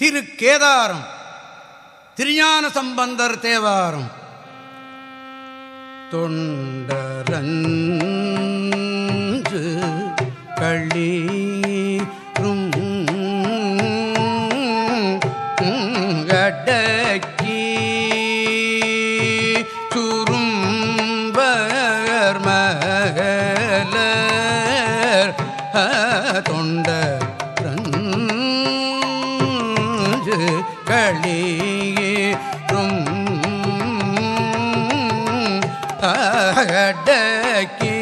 திரு கேதாரம் திருஞான சம்பந்தர் தேவாரம். தொண்டரஞ்சு களீரும் கடக்கி சுரும்பர் மகளர் தொண்டரஞ்சு களீரும் அடக்கி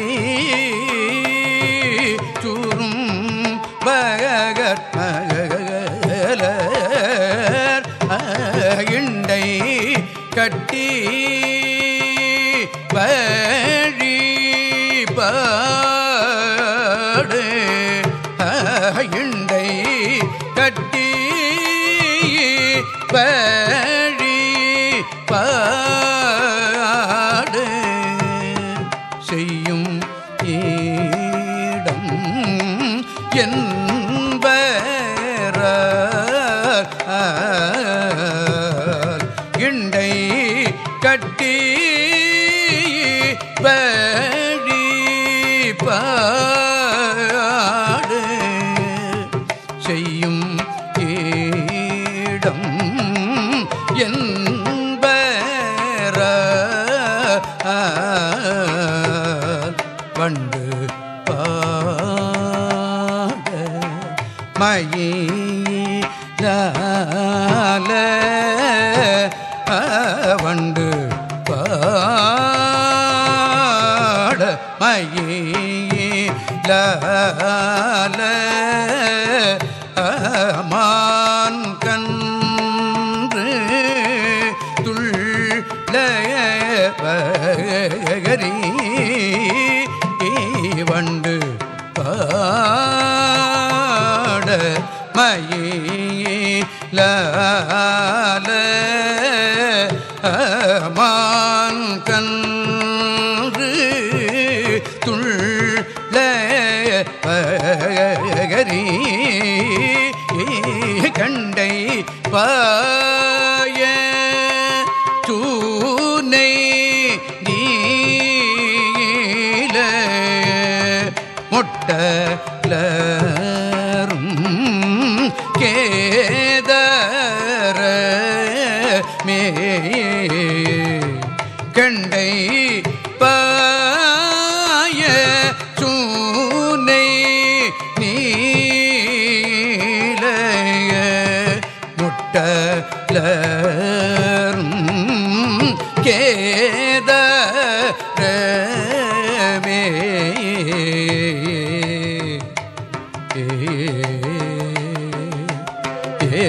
சுரும் பகலர் இண்டை கட்டி பழி பாடு இண்டை பழி பாடு செய்யும் ஈடம் என்பர இண்டை கட்டி என்பர வண்டு பாட மயிலால வண்டு பாட மயிலால மான் துள்ளகரி வண்டு பாட மயிலால மான் கன்று துள்ளகரி கண்டை பா முட்டலரும் கேதர மே கண்டை பாய சூனை நீல முட்டலரும் கேதரமே ஏ